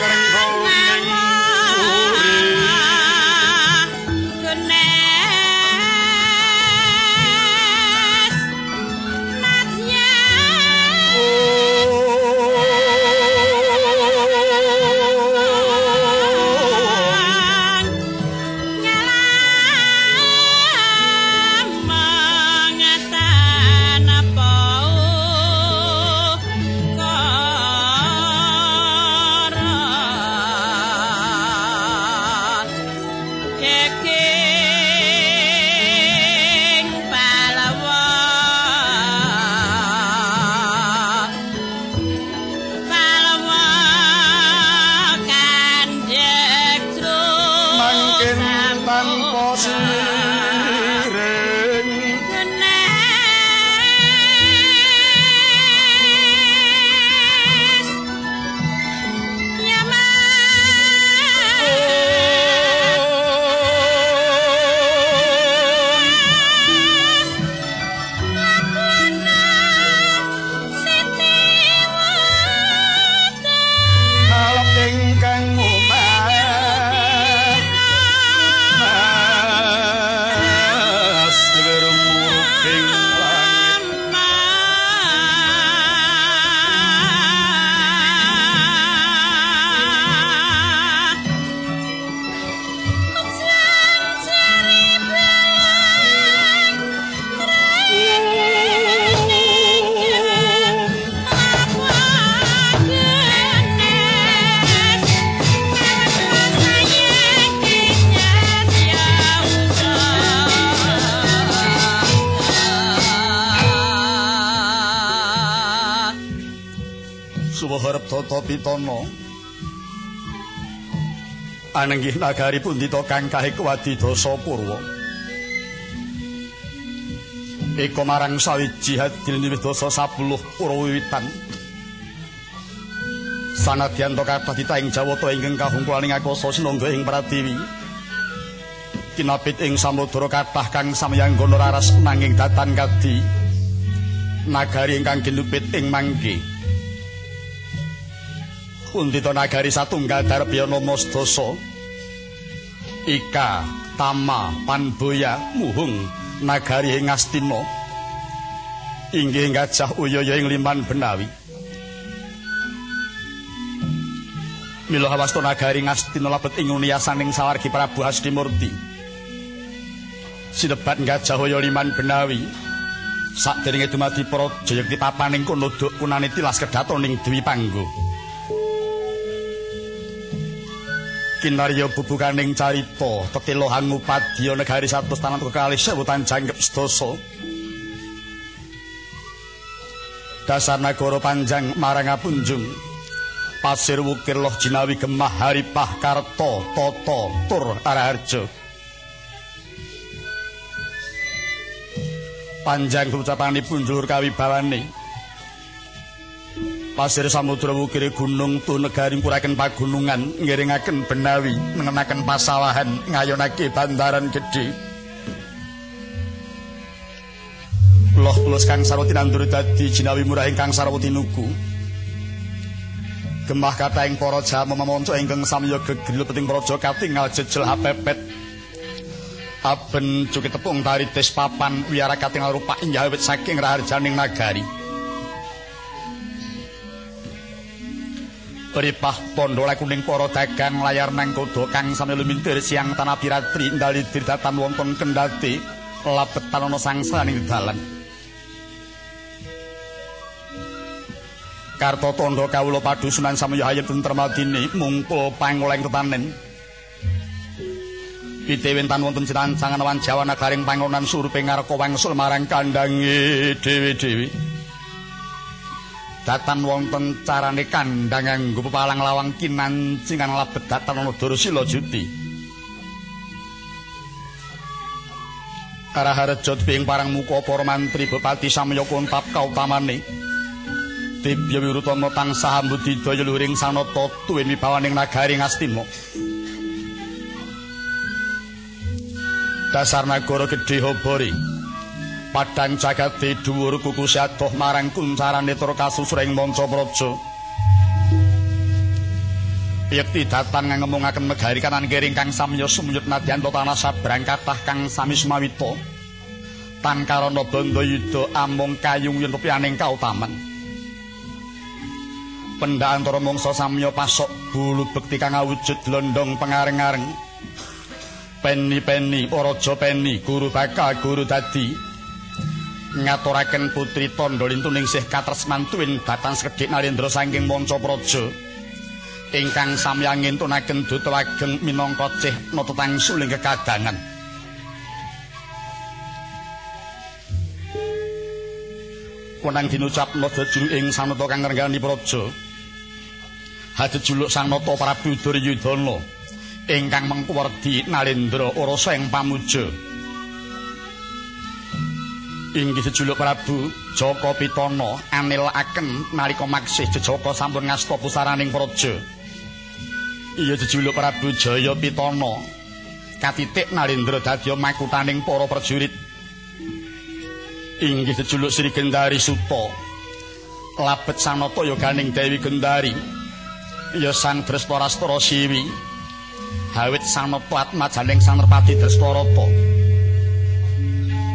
iron. Tata pitana. Anenggih nagari pundita kang kae kuwadi dosa purwa? Eko marang sawiji hadil niwih dosa 10 purwa wiwitan Sanadyan to kathah ditaing Jawata ingkang kahungkulaning akasa sinangga ing Pratiwi. Kinapit ing samudra kathah kang samyanggono raras nanging datan kadi. Nagari ingkang ginupit ing mangke Undita nagari satunggal darbya nama sedasa Ika Tama Panboya Muhung nagari ing Astina. Inggih gajah uyaya ing liman Benawi. Mila hawasta nagari Astina labet ing uniyasaning sawargi Prabu Hastimurti Sinebat gajah uyaya liman Benawi. Sakderenge dumadi para jayekti papaning kono duk kunane tilas kedatoning Dewi Panggo kinarya bubukaning carita tetilohan ngupadya negari satus tanah kekalih sewutan jangkep sedasa. Dasar nagara panjang marang apunjung pasir wukir loh jinawi gemah haripah karto toto tur araharjo panjang ucapanipun julur kawibawane Pasir samudra wukire gunung tu negari puraken pagunungan ngiringaken benawi mengenaken pasawahan ngayonake bandaran gedhe. Loh plus kang sarwati nandur dadi jinawi murah ingkang sarwati nuku Gemah kata ing para jamu memonco ingkang samya gegel peting praja katingal jejel hapepet. Aben cuki tepung tari tes papan wiara katingal rupa injawet saking raharjaning nagari Pripah pondola kuning para dagang layar nang kodo kang sami lumintir siang tanah piratri ndali dirdatan wonten kendati labetan ana sangsaning dalan. Karto tondo kawula padusunan samya hayat tentrem adine mungkul pangoleng tetanen. Pitewentan wonten citancangan wan Jawa nagaring pangonan surupe ngareka wangsul marang kandange dewi-dewi. Datan wonten carane kandhang nganggo pepalang lawang kinancingan labet datan ana Dursila Juti. Karahareja ping parang muka para mantri bupati samya kontap kautamane. Dibya wirutama tansah ambudidaya luring sanata tuwin wibawaning nagari Ngastina. Dasar nagara gedhe Hobori. Padang jagati dhuwur kuku sadoh marang kuncarane tur kasusring manca praja. Yekti datang ngemungaken megari kanan kering kang samya sumyut nadyan tanah sabrang kathah kang sami sumawita tan karana banda yuda amung kayung yen rupianing kautaman. Pendha antara mangsa samya pasok bulu bekti kang awujud londong pengareng-areng. Peni-peni paraja peni guru bakal guru dadi ngaturaken putri Tandalintun ningsih katresnan tuwin batang sekedhik Narendra saking manca praja ingkang samya ngentunaken duta ageng minangka cih notetang suling kekadangan. Kunang dinucapno dajung ing sanata kang ngrengani praja. Hadejuluk sang nata Prabu Duryudana ingkang mengkuwerdi Narendra ora sing pamuja inggih sejuluk Prabu Joko Pitana anilaken nalika maksih jejaka sampun ngasta pusaraning praja. Iya sejuluk Prabu Jaya Pitana katitik Narendra dadi makutaning para prajurit. Inggih sejuluk Sri Gendari Suta. Labet sanata ya ganing Dewi Gendari. Ya Sang Drestarastra Siwi. Hawit sanata atmajaning Sang Nerpati Drestarata.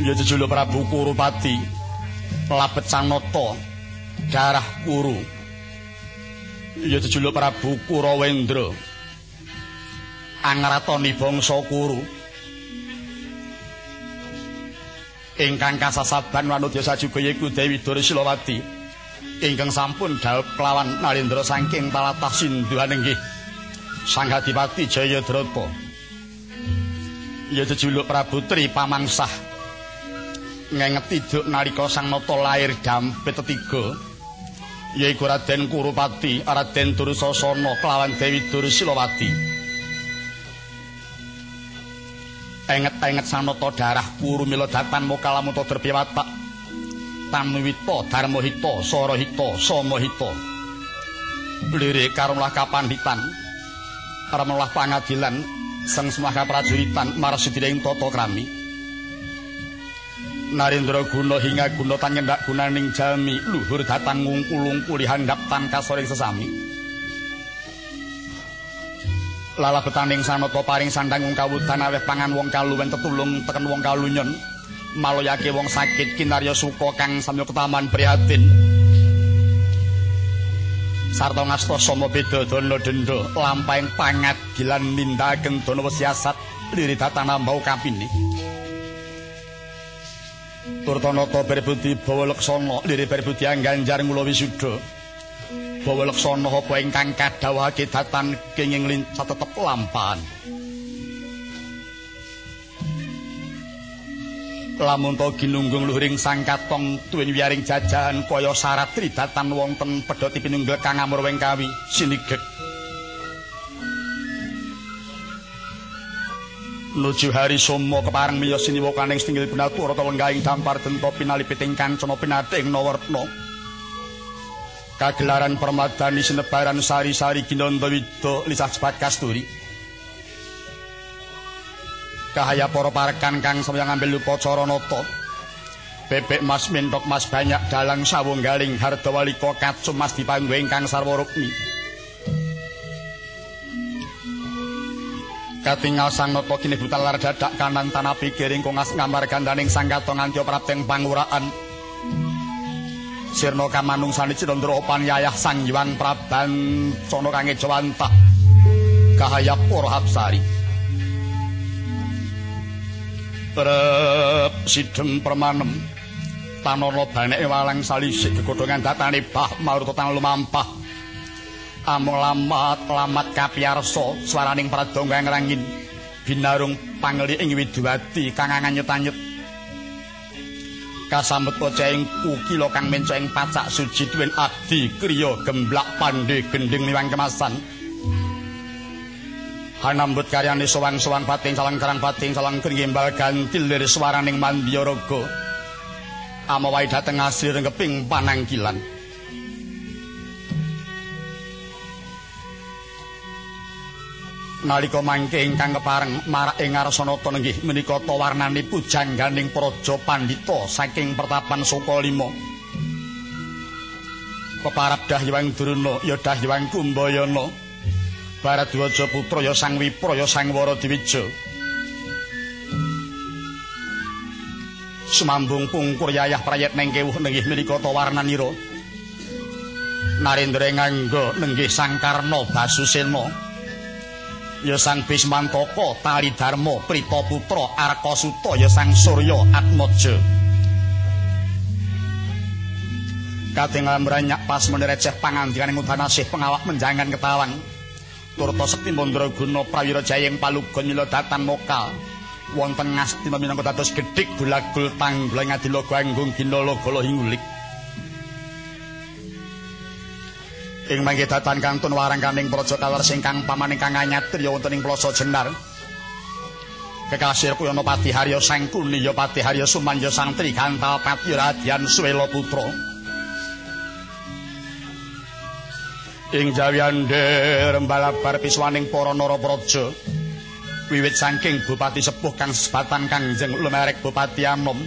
Ya jejuluk Prabu Kurupati labet sanata darah kuru. Ya jejuluk Prabu Kurawendra angratoni bangsa kuru. Ingkang kasasaban wanudya sajuga yaiku Dewi Dursilawati ingkang sampun dhawuh kelawan Narendra saking talatah sinduhan inggih Sang Adipati Jayadrata. Ya jejuluk Prabu Tri Pamangsah ngenget iduk nalika sang nata lair dampet tetiga yaiku Raden Kurupati, Raden Dursasana kelawan Dewi Dursilawati. Enget-enget sanata darah kuru mila datan mokalamuta derbiwatak. Tanuwita Darmahita, Sarahita, Samahita. Lirik karumlah kapanditan. Karumlah pangadilan sang semaka prajuritan marsidine tata krami. Narendra guna hingga guna tan ngendak gunaning jami. Luhur datang ngungkul-ungkuli handap tan kasoring sesami. Lala betaning sanata paring sandang wong kawutan aweh pangan wong kaluwen tetulung teken wong kalunyon. Maloyake wong sakit kinarya suka kang samya ketaman prihatin. Sarta ngasta sama beda dana denda lampahing pangat gilan dana wesiasat liri datang kapini Turtanata berbudi bawa leksana liri berbudi angganjar ngula wisuda. Bawa leksana apa ingkang kadhawuhake datan kenging lincah tetep lampahan. Lamun to ginunggung luhuring sang katong tuwin wiyaring jajahan kaya syarat tridatan wonten pedhoti pinunggel kang amur wengkawi sinigek. Nuju hari somo keparang miyo siniwo kaning setinggil benar pura tolong gaing dampar dento pinalipiting kancana pinating nawartno kagelaran permadani sinebaran sari-sari ginondo wido lisah cepat kasturi. Kahaya poro parekan kang semuyang ambil lupa coronoto bebek mas mentok mas banyak dalang sawung galing harda wali kokat sumas dipangguing kang sarworukmi Katingal sang noto kini butal lar dadak kanan tanah pikiring kongas ngamar gandaning sang kato ngantio prapteng panguraan. Sirno kamanung sani cidondro opan yayah sang yuang praban sono kange jawanta. Kahaya poro hapsari. Perep sidem permanem. Tanono banek walang salisik kegodongan datani bah marututan lumampah. Amung lamat kapiyarsa swaraning pradonga ngrangin. Binarung pangeli ing widwati kang nganyet-anyet kasambet pocaing kukila kang menca ing pacak suci duwen adi kriya gemblak pandhe gending liwang kemasan. Hanambut karyane sowang-sowang pating salang karang pating salang kringimbal gantil dari swaraning mandyaraga amawahi dateng asir ngeping panangkilan nalika mangke ingkang kepareng marak ing ngarsanata nggih menika to warnani pujangganing praja pandhita saking pertapan Sukalima peparap Dahyang Durna ya Dahyang Kumbayana. Baradwaja putra ya Sang Wipra ya Sang Waradiwija Sumambung pungkur yayah prayet neng kewuh nenggih menika to warnanira Narendra nganggo nenggih Sang Karna Basusena ya sang Bismantaka Tali Darma Prita Putra Arkasuta ya sang Surya Atmaja. Katingal mranyak pas menereceh pangandikaning udanasih pengawak menjangan ketawang. Turta sekti Mandraguna Prawira Jayeng Palugon mila datan mokal wonten ngastina minangka dados gedhik gulagul tanggul ngadila ganggung ginala gala hingulik ing mangke datan kantun warang kaning praja kalar pamaning kang anyatir ya wonten ing plasa jenar kekasir kuyana pati harya sang kuni ya pati harya sumanja sang trikantal pati radian swela putra ing jawiande rembalabar piswaning para nara praja wiwit saking bupati sepuh kang sebatan kangjeng lumerek bupati anom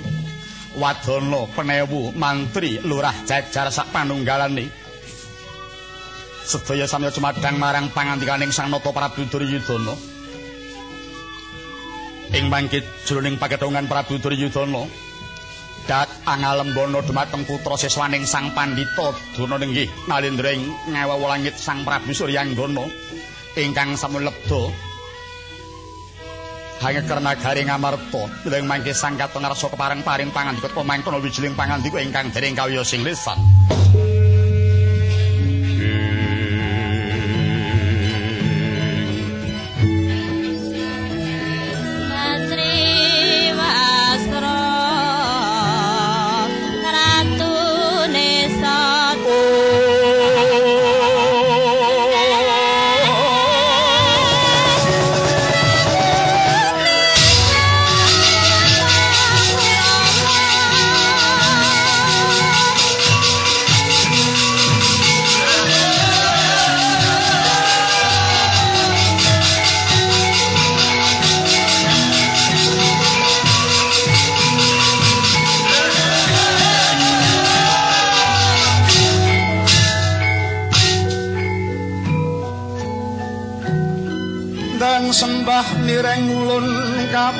wadono penewu mantri lurah jajar sak panunggalane sedaya samya cumadang marang pangandikaning Sang Nata Prabu Duryudana. Ing mangke jroning pakethongan Prabu Duryudana, dak angalembono dumateng putra siswaning Sang Pandhita Dunaninggih Nalendra ing ngawa langit Sang Prabu Suryanggana ingkang samulebda Hanya karena garing amarto, bila yang mangke sang katong ngarasa kepareng-paring pangandikot pemangkono wijiling pangandiko ingkang dari kawyo sing lisan.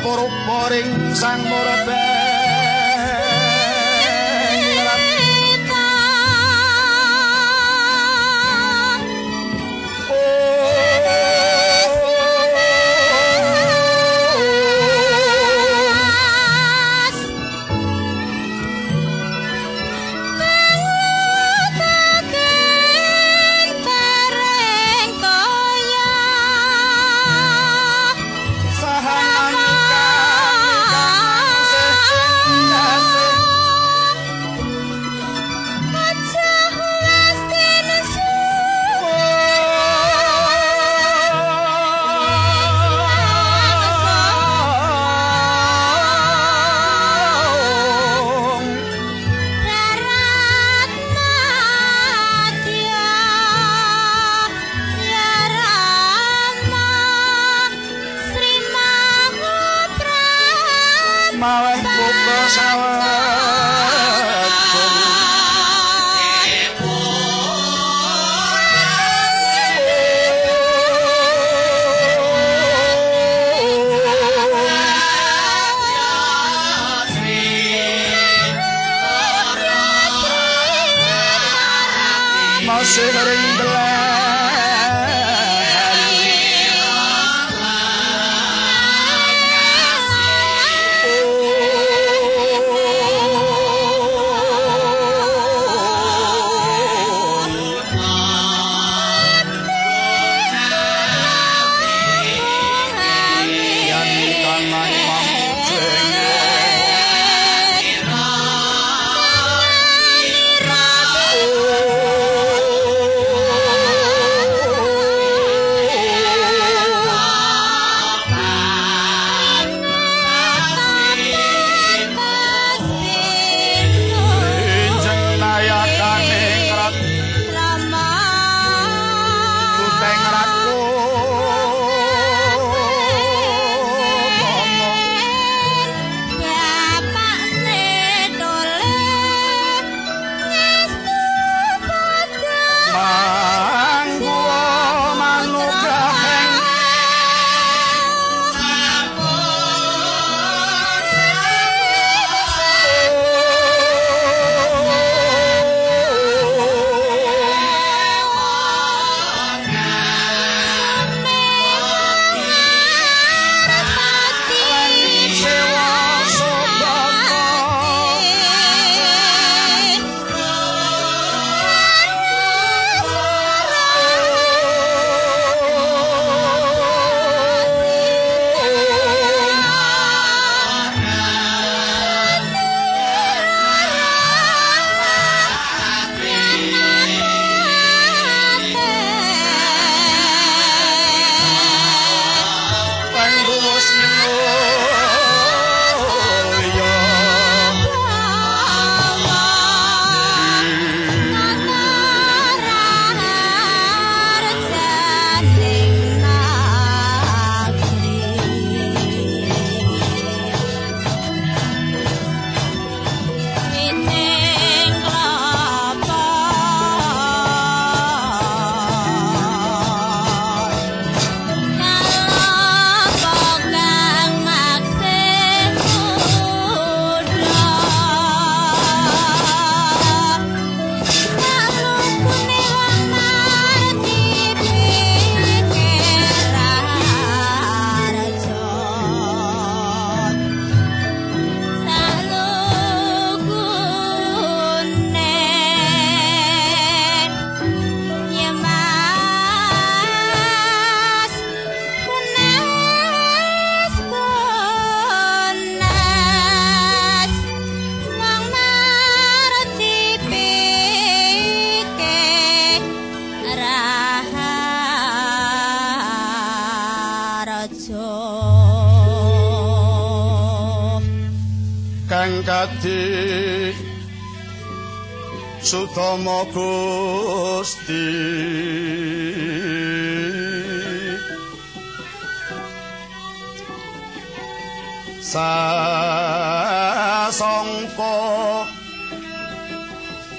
Kapuruporing sang murabeh Utama Gusti Sasangka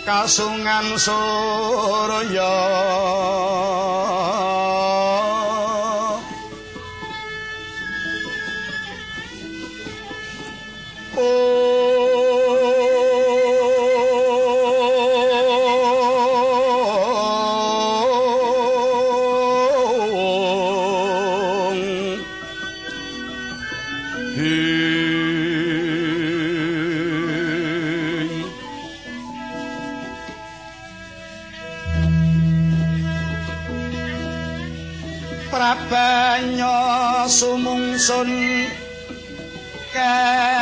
kasungan surya Prabanya sumungsun ka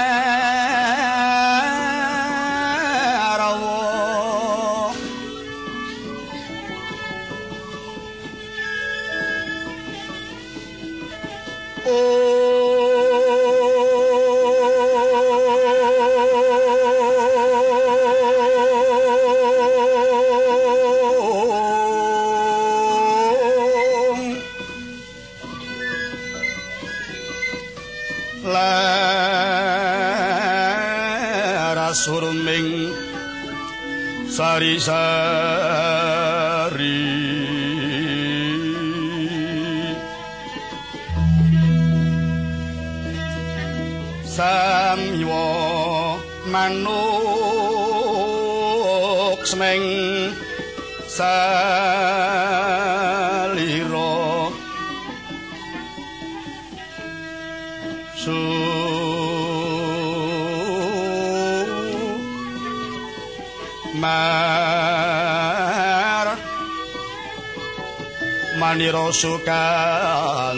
sari-sari samyo manuk semeng. Saliro maniro sukanto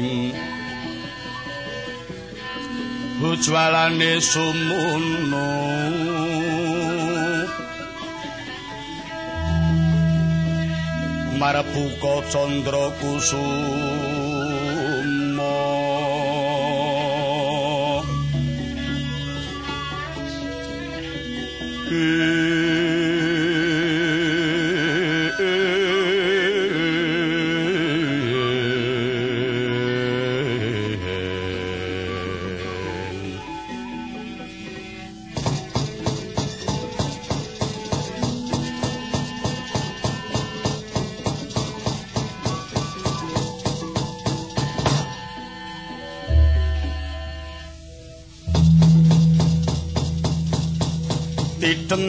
ing ujwalane sumuno marbuka candra kusuma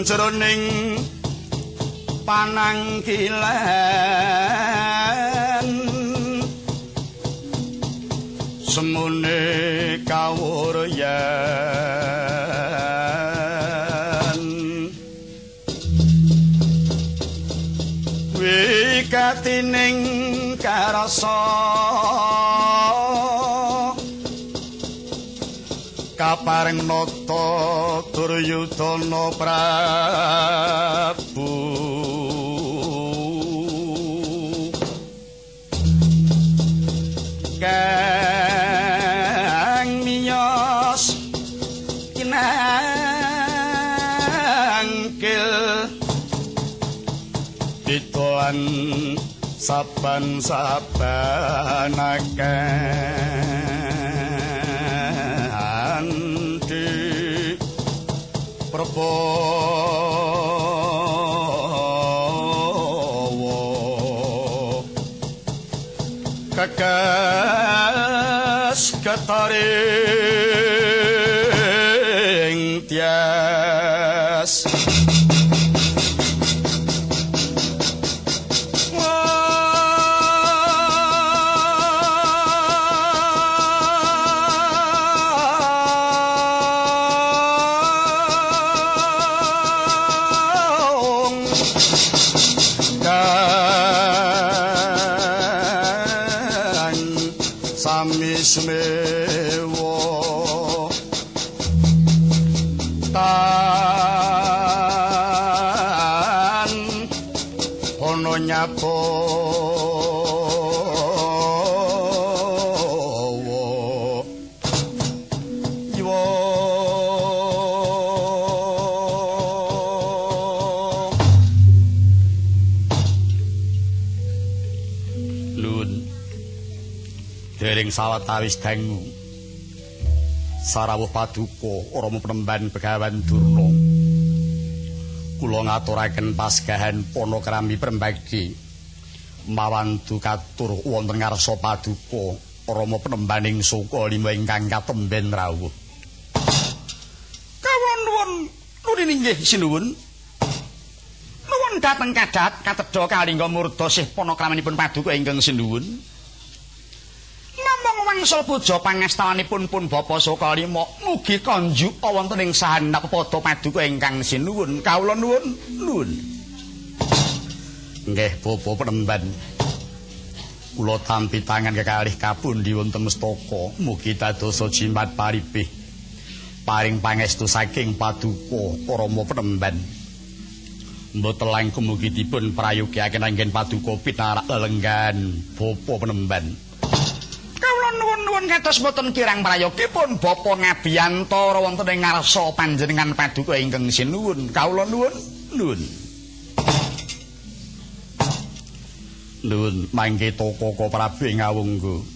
jroning panangkilan semune kawuryan wikatining karasa kapareng nata Duryudana Prabu. Kang miyos kinangkil ditoan saban-saban prabawa kakas kataring tan ono Dering sawetawis dangu Sarawuh paduka Rama penemban Begawan Durna. Kula ngaturaken pasgahan Ponokrami Prembagi. Mawantu katur wonten ngarsa paduka Rama penembaning suka lima ingkang katemben rawuh. Kawon nuwun nurin inggih sinuwun. Nuwun dhateng kadat katedha kalingga murda sih panakramanipun paduka ingkang sinuwun. Wangsul puja pangastawanipun pun Bapak Sokalima mugi kanjuk wonten ing sahanap padha paduka ingkang sinuwun. Kawula nuwun nuwun. Nggih Bapak penemban kula tampi tangan kekalih kapundi wonten mestaka mugi dadosa jimat paripih. Paring pangestu saking paduka Rama penemban mboten langkung mugi dipun prayogiaken anggen paduka pinarak lelenggan Bapak penemban nuwun-nuwun kados boten kirang prayogipun Bapa Ngabiyantara wonten ing ngarsa panjenengan paduka ingkang sinuwun. Kawula nuwun. Nuwun. Nuwun. Mangke toko Prabu ing awungku